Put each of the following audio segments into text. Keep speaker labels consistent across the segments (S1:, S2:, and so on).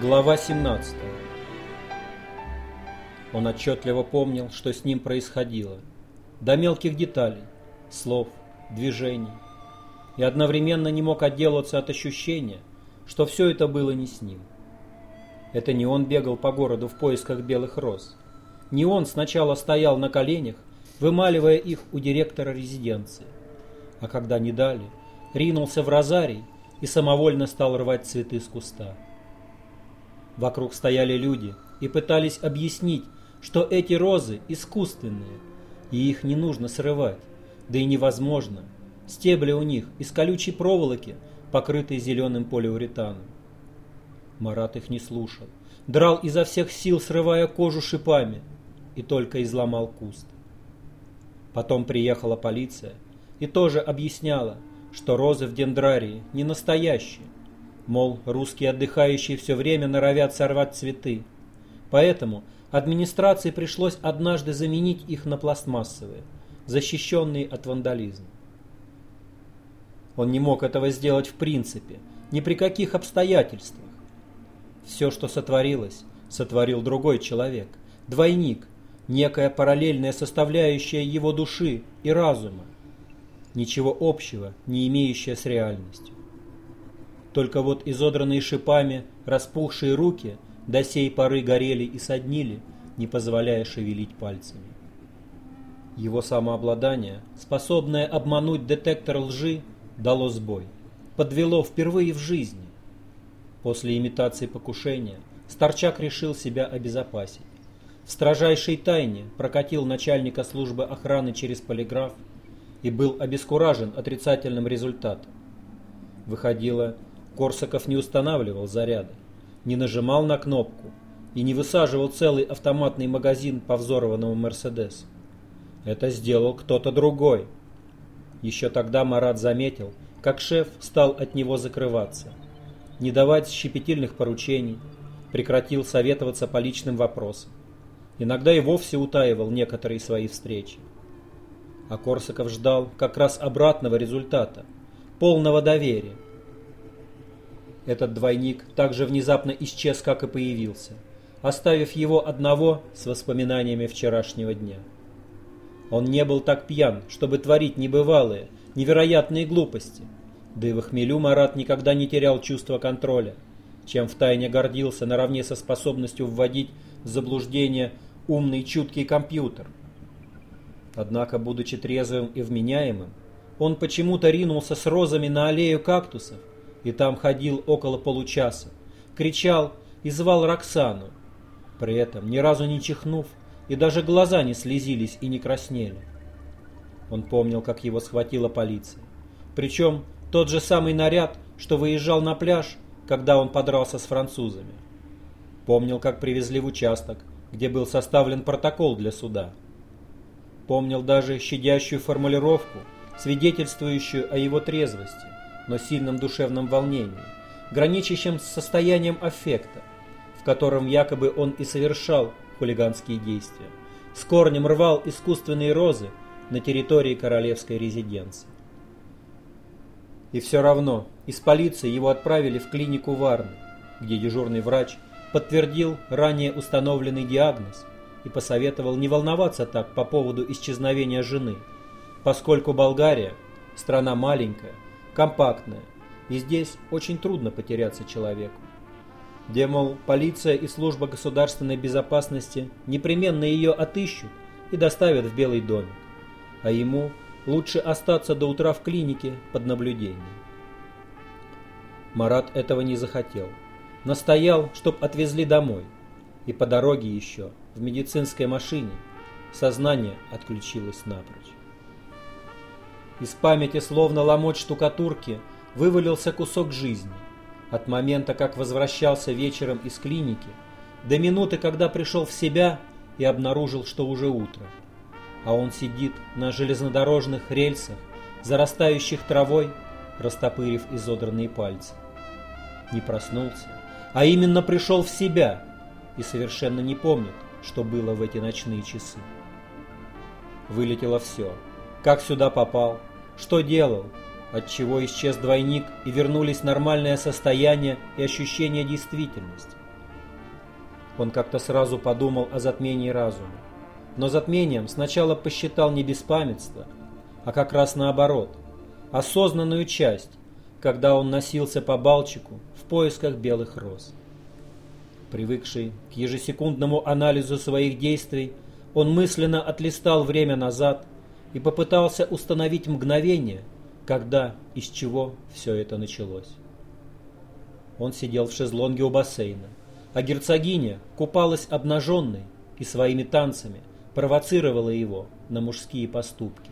S1: Глава 17 Он отчетливо помнил, что с ним происходило. До мелких деталей, слов, движений. И одновременно не мог отделаться от ощущения, что все это было не с ним. Это не он бегал по городу в поисках белых роз. Не он сначала стоял на коленях, вымаливая их у директора резиденции. А когда не дали, ринулся в розарий и самовольно стал рвать цветы с куста. Вокруг стояли люди и пытались объяснить, что эти розы искусственные, и их не нужно срывать, да и невозможно. Стебли у них из колючей проволоки, покрытые зеленым полиуретаном. Марат их не слушал, драл изо всех сил, срывая кожу шипами, и только изломал куст. Потом приехала полиция и тоже объясняла, что розы в дендрарии не настоящие. Мол, русские отдыхающие все время норовят сорвать цветы. Поэтому администрации пришлось однажды заменить их на пластмассовые, защищенные от вандализма. Он не мог этого сделать в принципе, ни при каких обстоятельствах. Все, что сотворилось, сотворил другой человек, двойник, некая параллельная составляющая его души и разума, ничего общего, не имеющая с реальностью. Только вот изодранные шипами распухшие руки до сей поры горели и соднили, не позволяя шевелить пальцами. Его самообладание, способное обмануть детектор лжи, дало сбой, подвело впервые в жизни. После имитации покушения Старчак решил себя обезопасить. В строжайшей тайне прокатил начальника службы охраны через полиграф и был обескуражен отрицательным результатом. Выходило, Корсаков не устанавливал заряда, не нажимал на кнопку и не высаживал целый автоматный магазин по взорванному «Мерседесу». Это сделал кто-то другой. Еще тогда Марат заметил, как шеф стал от него закрываться, не давать щепетильных поручений, прекратил советоваться по личным вопросам. Иногда и вовсе утаивал некоторые свои встречи. А Корсаков ждал как раз обратного результата, полного доверия. Этот двойник также внезапно исчез, как и появился, оставив его одного с воспоминаниями вчерашнего дня. Он не был так пьян, чтобы творить небывалые, невероятные глупости. Да и в хмелю Марат никогда не терял чувство контроля, чем втайне гордился наравне со способностью вводить в заблуждение умный чуткий компьютер – Однако, будучи трезвым и вменяемым, он почему-то ринулся с розами на аллею кактусов и там ходил около получаса, кричал и звал Роксану, при этом ни разу не чихнув, и даже глаза не слезились и не краснели. Он помнил, как его схватила полиция. Причем тот же самый наряд, что выезжал на пляж, когда он подрался с французами. Помнил, как привезли в участок, где был составлен протокол для суда. Помнил даже щадящую формулировку, свидетельствующую о его трезвости, но сильном душевном волнении, граничащем с состоянием аффекта, в котором якобы он и совершал хулиганские действия, с корнем рвал искусственные розы на территории королевской резиденции. И все равно из полиции его отправили в клинику Варны, где дежурный врач подтвердил ранее установленный диагноз и посоветовал не волноваться так по поводу исчезновения жены, поскольку Болгария – страна маленькая, компактная, и здесь очень трудно потеряться человеку. Где, мол, полиция и служба государственной безопасности непременно ее отыщут и доставят в Белый домик, а ему лучше остаться до утра в клинике под наблюдением. Марат этого не захотел. Настоял, чтоб отвезли домой. И по дороге еще в медицинской машине, сознание отключилось напрочь. Из памяти, словно ломоть штукатурки, вывалился кусок жизни. От момента, как возвращался вечером из клиники, до минуты, когда пришел в себя и обнаружил, что уже утро. А он сидит на железнодорожных рельсах, зарастающих травой, растопырив изодранные пальцы. Не проснулся, а именно пришел в себя и совершенно не помнит, что было в эти ночные часы. Вылетело все. Как сюда попал? Что делал? Отчего исчез двойник и вернулись нормальное состояние и ощущение действительности? Он как-то сразу подумал о затмении разума. Но затмением сначала посчитал не беспамятство, а как раз наоборот, осознанную часть, когда он носился по Балчику в поисках белых роз. Привыкший к ежесекундному анализу своих действий, он мысленно отлистал время назад и попытался установить мгновение, когда и с чего все это началось. Он сидел в шезлонге у бассейна, а герцогиня купалась обнаженной и своими танцами провоцировала его на мужские поступки.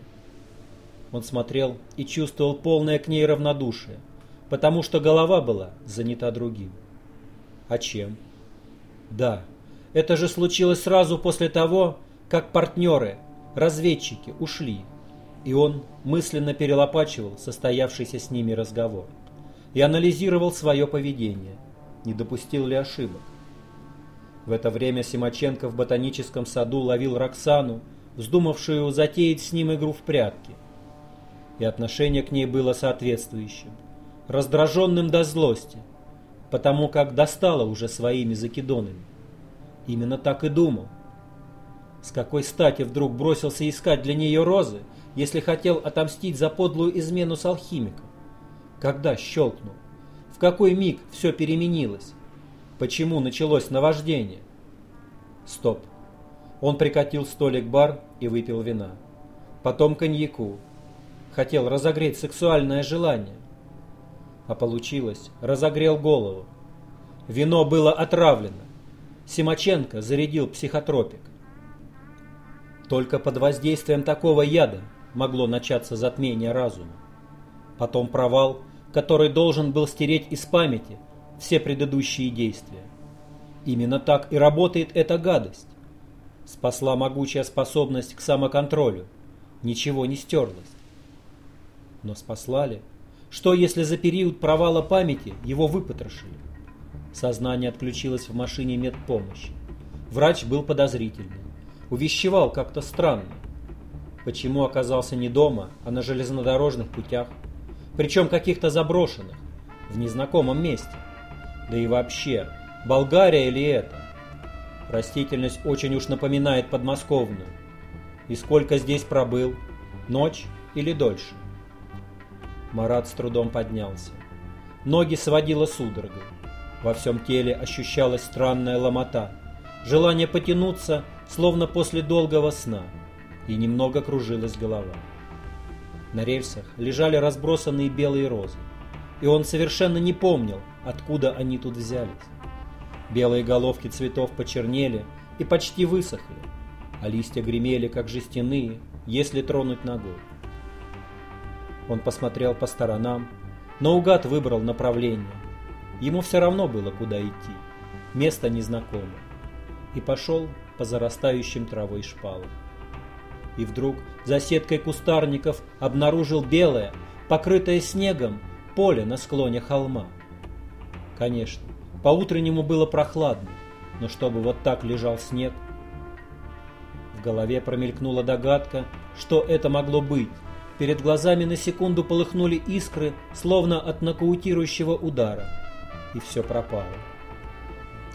S1: Он смотрел и чувствовал полное к ней равнодушие, потому что голова была занята другим. А чем? Да, это же случилось сразу после того, как партнеры, разведчики, ушли, и он мысленно перелопачивал состоявшийся с ними разговор и анализировал свое поведение, не допустил ли ошибок. В это время Симаченко в ботаническом саду ловил Роксану, вздумавшую затеять с ним игру в прятки. И отношение к ней было соответствующим, раздраженным до злости, потому как достала уже своими закидонами. Именно так и думал. С какой стати вдруг бросился искать для нее розы, если хотел отомстить за подлую измену с алхимиком? Когда щелкнул? В какой миг все переменилось? Почему началось наваждение? Стоп. Он прикатил столик-бар и выпил вина. Потом коньяку. Хотел разогреть сексуальное желание. А получилось, разогрел голову. Вино было отравлено. Симаченко зарядил психотропик. Только под воздействием такого яда могло начаться затмение разума. Потом провал, который должен был стереть из памяти все предыдущие действия. Именно так и работает эта гадость. Спасла могучая способность к самоконтролю. Ничего не стерлось. Но спасла ли? Что, если за период провала памяти его выпотрошили? Сознание отключилось в машине медпомощи. Врач был подозрительный. Увещевал как-то странно. Почему оказался не дома, а на железнодорожных путях? Причем каких-то заброшенных, в незнакомом месте. Да и вообще, Болгария или это? Растительность очень уж напоминает подмосковную. И сколько здесь пробыл? Ночь или дольше? Марат с трудом поднялся. Ноги сводило судорогой. Во всем теле ощущалась странная ломота, желание потянуться, словно после долгого сна, и немного кружилась голова. На рельсах лежали разбросанные белые розы, и он совершенно не помнил, откуда они тут взялись. Белые головки цветов почернели и почти высохли, а листья гремели, как жестяные, если тронуть ногой. Он посмотрел по сторонам, но угад выбрал направление, Ему все равно было, куда идти. Место незнакомое. И пошел по зарастающим травой шпалам. И вдруг за сеткой кустарников обнаружил белое, покрытое снегом, поле на склоне холма. Конечно, по-утреннему было прохладно, но чтобы вот так лежал снег. В голове промелькнула догадка, что это могло быть. Перед глазами на секунду полыхнули искры, словно от нокаутирующего удара и все пропало.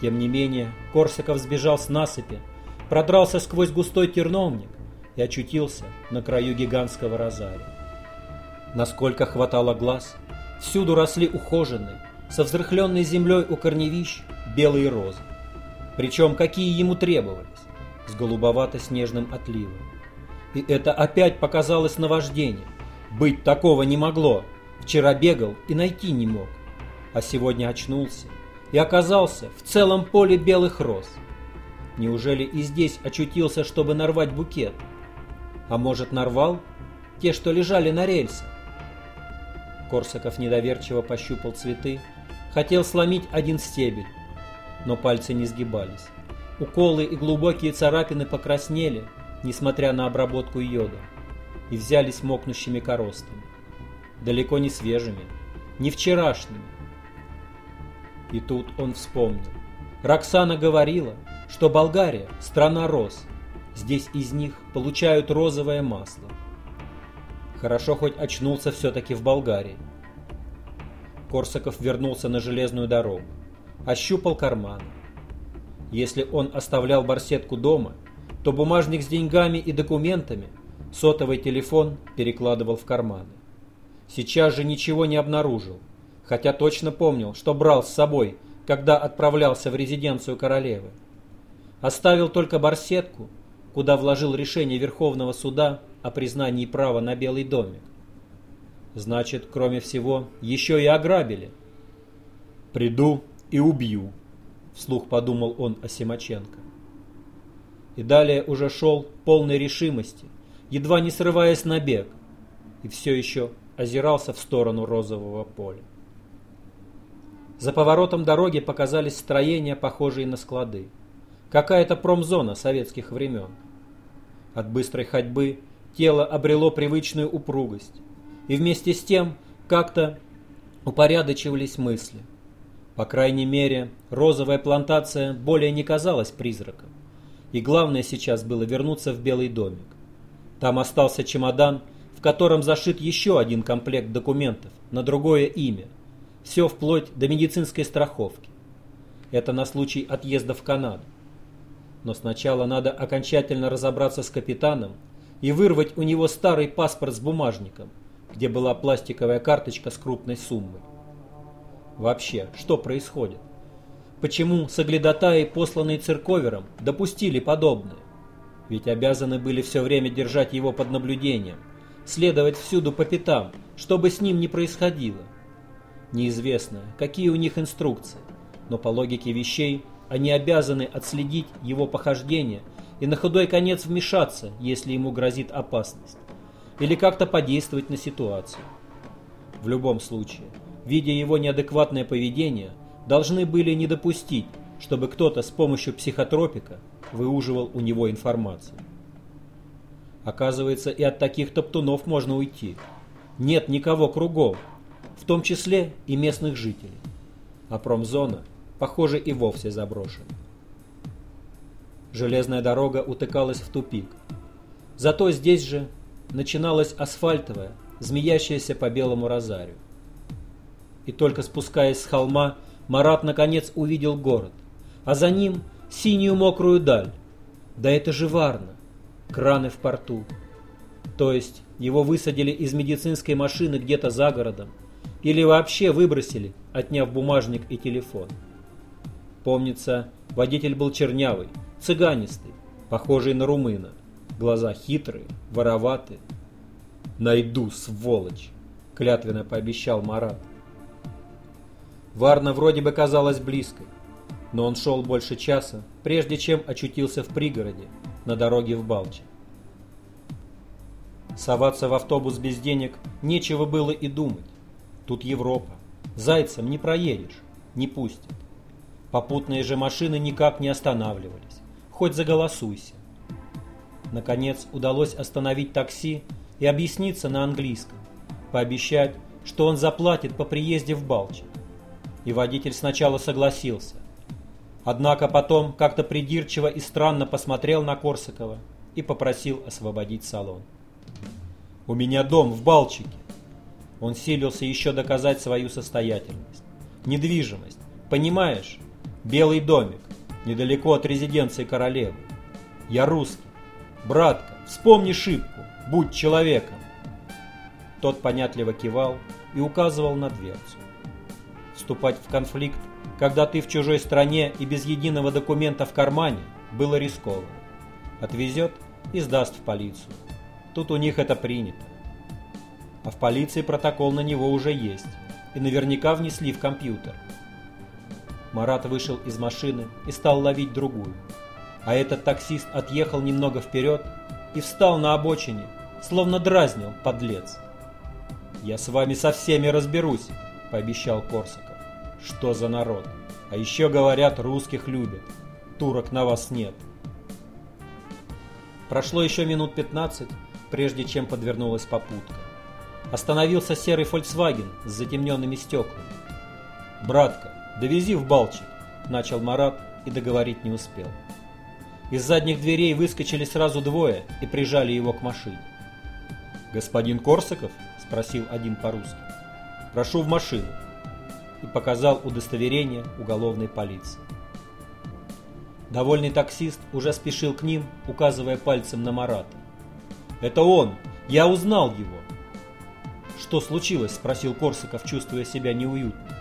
S1: Тем не менее, Корсаков сбежал с насыпи, продрался сквозь густой терновник и очутился на краю гигантского розария. Насколько хватало глаз, всюду росли ухоженные, со взрыхленной землей у корневищ белые розы. Причем какие ему требовались, с голубовато-снежным отливом. И это опять показалось наваждением. Быть такого не могло. Вчера бегал и найти не мог а сегодня очнулся и оказался в целом поле белых роз. Неужели и здесь очутился, чтобы нарвать букет? А может, нарвал те, что лежали на рельсах? Корсаков недоверчиво пощупал цветы, хотел сломить один стебель, но пальцы не сгибались. Уколы и глубокие царапины покраснели, несмотря на обработку йода, и взялись мокнущими коростами. Далеко не свежими, не вчерашними, и тут он вспомнил. Роксана говорила, что Болгария – страна роз. Здесь из них получают розовое масло. Хорошо хоть очнулся все-таки в Болгарии. Корсаков вернулся на железную дорогу. Ощупал карманы. Если он оставлял барсетку дома, то бумажник с деньгами и документами, сотовый телефон перекладывал в карманы. Сейчас же ничего не обнаружил, хотя точно помнил, что брал с собой, когда отправлялся в резиденцию королевы. Оставил только барсетку, куда вложил решение Верховного суда о признании права на Белый домик. Значит, кроме всего, еще и ограбили. «Приду и убью», — вслух подумал он о Симаченко. И далее уже шел полной решимости, едва не срываясь на бег, и все еще озирался в сторону розового поля. За поворотом дороги показались строения, похожие на склады. Какая-то промзона советских времен. От быстрой ходьбы тело обрело привычную упругость, и вместе с тем как-то упорядочивались мысли. По крайней мере, розовая плантация более не казалась призраком. И главное сейчас было вернуться в Белый домик. Там остался чемодан, в котором зашит еще один комплект документов на другое имя. Все вплоть до медицинской страховки. Это на случай отъезда в Канаду. Но сначала надо окончательно разобраться с капитаном и вырвать у него старый паспорт с бумажником, где была пластиковая карточка с крупной суммой. Вообще, что происходит? Почему соглядатаи, посланные церковером, допустили подобное? Ведь обязаны были все время держать его под наблюдением, следовать всюду по пятам, что бы с ним ни происходило. Неизвестно, какие у них инструкции, но по логике вещей они обязаны отследить его похождения и на худой конец вмешаться, если ему грозит опасность, или как-то подействовать на ситуацию. В любом случае, видя его неадекватное поведение, должны были не допустить, чтобы кто-то с помощью психотропика выуживал у него информацию. Оказывается, и от таких топтунов можно уйти. Нет никого кругом, в том числе и местных жителей. А промзона, похоже, и вовсе заброшена. Железная дорога утыкалась в тупик. Зато здесь же начиналась асфальтовая, змеящаяся по белому розарию. И только спускаясь с холма, Марат наконец увидел город, а за ним синюю мокрую даль. Да это же Варна, краны в порту. То есть его высадили из медицинской машины где-то за городом, или вообще выбросили, отняв бумажник и телефон. Помнится, водитель был чернявый, цыганистый, похожий на румына. Глаза хитрые, вороватые. «Найду, сволочь!» — клятвенно пообещал Марат. Варна вроде бы казалась близкой, но он шел больше часа, прежде чем очутился в пригороде, на дороге в Балче. Соваться в автобус без денег нечего было и думать. Тут Европа. Зайцем не проедешь, не пустят. Попутные же машины никак не останавливались. Хоть заголосуйся. Наконец удалось остановить такси и объясниться на английском. Пообещать, что он заплатит по приезде в Балчик и водитель сначала согласился. Однако потом как-то придирчиво и странно посмотрел на Корсакова и попросил освободить салон. «У меня дом в Балчике». Он силился еще доказать свою состоятельность. «Недвижимость, понимаешь? Белый домик, недалеко от резиденции королевы. Я русский. Братка, вспомни шибку, будь человеком». Тот понятливо кивал и указывал на дверцу вступать в конфликт, когда ты в чужой стране и без единого документа в кармане, было рискованно. Отвезет и сдаст в полицию. Тут у них это принято. А в полиции протокол на него уже есть, и наверняка внесли в компьютер. Марат вышел из машины и стал ловить другую. А этот таксист отъехал немного вперед и встал на обочине, словно дразнил, подлец. «Я с вами со всеми разберусь», — пообещал Корсаков. Что за народ? А еще говорят, русских любят. Турок на вас нет. Прошло еще минут 15, прежде чем подвернулась попутка. Остановился серый Volkswagen с затемненными стеклами. «Братка, довези в Балчик», – начал Марат и договорить не успел. Из задних дверей выскочили сразу двое и прижали его к машине. «Господин Корсаков?» – спросил один по-русски. «Прошу в машину» и показал удостоверение уголовной полиции. Довольный таксист уже спешил к ним, указывая пальцем на Марата. «Это он! Я узнал его!» «Что случилось?» – спросил Корсаков, чувствуя себя неуютно.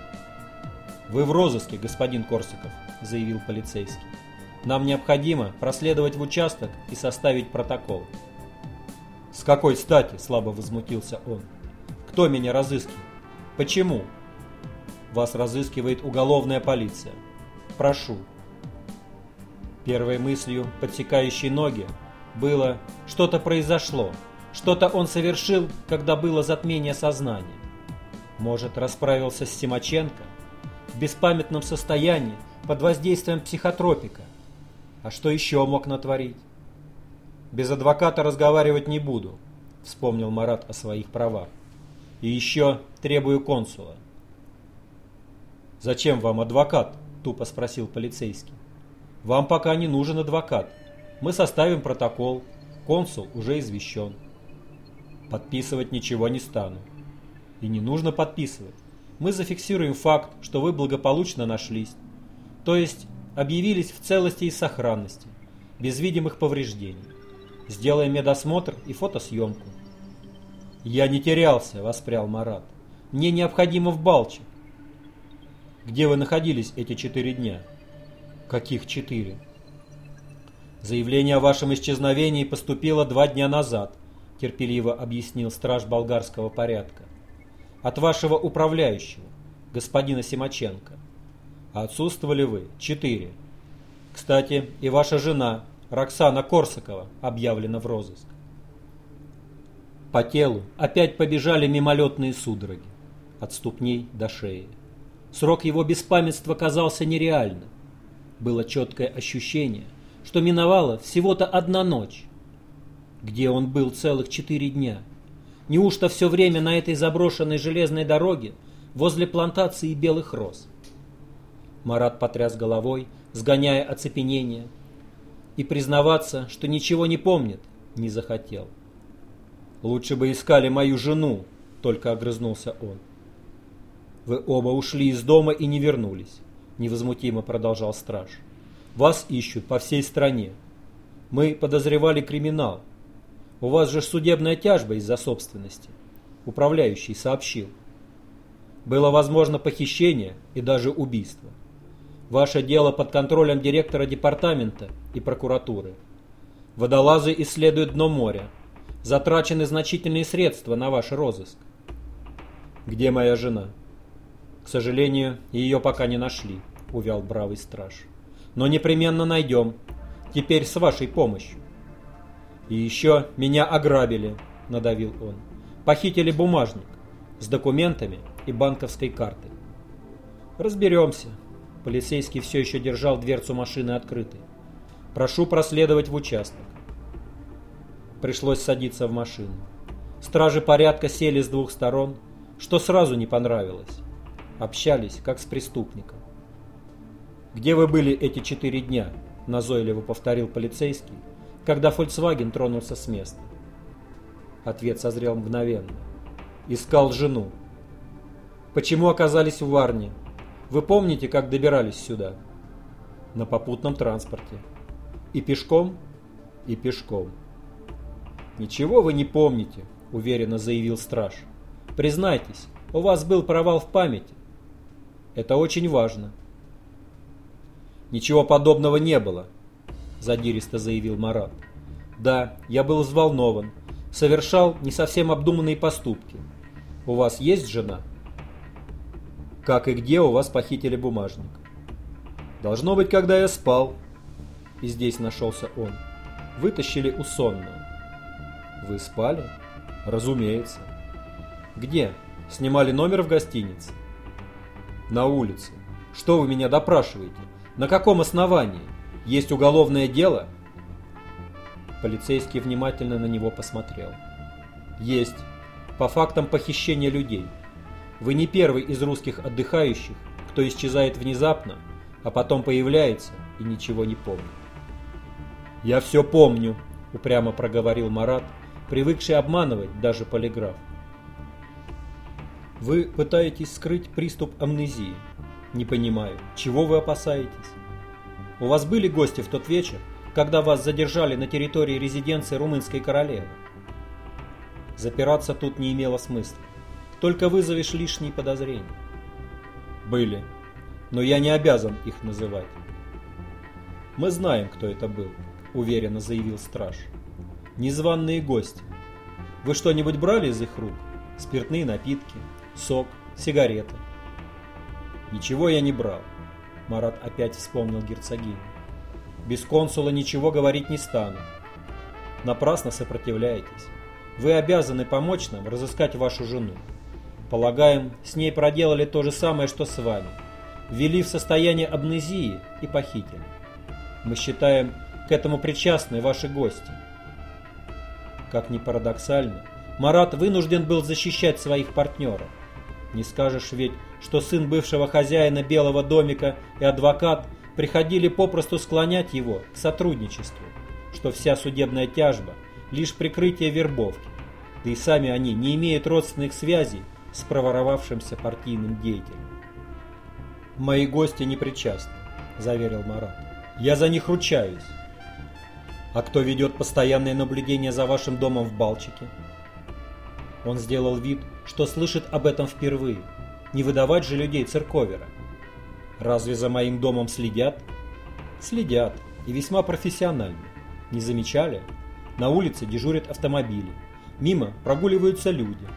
S1: «Вы в розыске, господин Корсаков», – заявил полицейский. «Нам необходимо проследовать в участок и составить протокол». «С какой стати?» – слабо возмутился он. «Кто меня разыскивает? Почему?» «Вас разыскивает уголовная полиция. Прошу». Первой мыслью, подсекающей ноги, было «что-то произошло, что-то он совершил, когда было затмение сознания». Может, расправился с Симаченко? В беспамятном состоянии, под воздействием психотропика. А что еще мог натворить? «Без адвоката разговаривать не буду», — вспомнил Марат о своих правах. «И еще требую консула». «Зачем вам адвокат?» — тупо спросил полицейский. Вам пока не нужен адвокат. Мы составим протокол. Консул уже извещен. Подписывать ничего не стану. И не нужно подписывать. Мы зафиксируем факт, что вы благополучно нашлись. То есть объявились в целости и сохранности, без видимых повреждений. Сделаем медосмотр и фотосъемку. «Я не терялся», — воспрял Марат. «Мне необходимо в Балчик». «Где вы находились эти четыре дня?» Каких четыре? Заявление о вашем исчезновении поступило два дня назад, терпеливо объяснил страж болгарского порядка. От вашего управляющего, господина Симаченко. Отсутствовали вы четыре. Кстати, и ваша жена, Роксана Корсакова, объявлена в розыск. По телу опять побежали мимолетные судороги, от ступней до шеи. Срок его беспамятства казался нереальным. Было четкое ощущение, что миновала всего-то одна ночь. Где он был целых четыре дня? Неужто все время на этой заброшенной железной дороге возле плантации белых роз? Марат потряс головой, сгоняя оцепенение, и признаваться, что ничего не помнит, не захотел. «Лучше бы искали мою жену», — только огрызнулся он. «Вы оба ушли из дома и не вернулись невозмутимо продолжал страж. Вас ищут по всей стране. Мы подозревали криминал. У вас же судебная тяжба из-за собственности. Управляющий сообщил. Было возможно похищение и даже убийство. Ваше дело под контролем директора департамента и прокуратуры. Водолазы исследуют дно моря. Затрачены значительные средства на ваш розыск. Где моя жена? К сожалению, ее пока не нашли. — увял бравый страж. «Но непременно найдем. Теперь с вашей помощью». «И еще меня ограбили», — надавил он. «Похитили бумажник с документами и банковской картой». «Разберемся». Полицейский все еще держал дверцу машины открытой. «Прошу проследовать в участок». Пришлось садиться в машину. Стражи порядка сели с двух сторон, что сразу не понравилось. Общались, как с преступником. «Где вы были эти четыре дня?» – назойливо повторил полицейский, когда Volkswagen тронулся с места. Ответ созрел мгновенно. «Искал жену». «Почему оказались в Варне? Вы помните, как добирались сюда?» «На попутном транспорте». «И пешком?» «И пешком». «Ничего вы не помните», – уверенно заявил страж. «Признайтесь, у вас был провал в памяти. Это очень важно. «Ничего подобного не было», – задиристо заявил Марат. «Да, я был взволнован, совершал не совсем обдуманные поступки. У вас есть жена?» «Как и где у вас похитили бумажник?» «Должно быть, когда я спал». И здесь нашелся он. Вытащили у сонного. «Вы спали?» «Разумеется». «Где? Снимали номер в гостинице?» «На улице. Что вы меня допрашиваете? На каком основании? Есть уголовное дело? Полицейский внимательно на него посмотрел. Есть. По фактам похищения людей. Вы не первый из русских отдыхающих, кто исчезает внезапно, а потом появляется и ничего не помнит. «Я все помню», — упрямо проговорил Марат, привыкший обманывать даже полиграф. «Вы пытаетесь скрыть приступ амнезии», не понимаю, чего вы опасаетесь? У вас были гости в тот вечер, когда вас задержали на территории резиденции румынской королевы? Запираться тут не имело смысла. Только вызовешь лишние подозрения. Были. Но я не обязан их называть. Мы знаем, кто это был, уверенно заявил страж. Незваные гости. Вы что-нибудь брали из их рук? Спиртные напитки, сок, сигареты? Ничего я не брал. Марат опять вспомнил герцогиню. Без консула ничего говорить не стану. Напрасно сопротивляетесь. Вы обязаны помочь нам разыскать вашу жену. Полагаем, с ней проделали то же самое, что с вами. Ввели в состояние амнезии и похитили. Мы считаем, к этому причастны ваши гости. Как ни парадоксально, Марат вынужден был защищать своих партнеров. Не скажешь ведь, что сын бывшего хозяина Белого домика и адвокат приходили попросту склонять его к сотрудничеству, что вся судебная тяжба – лишь прикрытие вербовки, да и сами они не имеют родственных связей с проворовавшимся партийным деятелем. «Мои гости не причастны», – заверил Марат. «Я за них ручаюсь». «А кто ведет постоянное наблюдение за вашим домом в Балчике?» Он сделал вид, что слышит об этом впервые. Не выдавать же людей церковера. Разве за моим домом следят? Следят. И весьма профессионально. Не замечали? На улице дежурят автомобили. Мимо прогуливаются люди.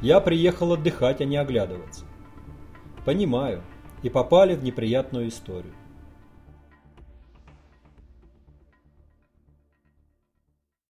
S1: Я приехал отдыхать, а не оглядываться. Понимаю. И попали в неприятную историю.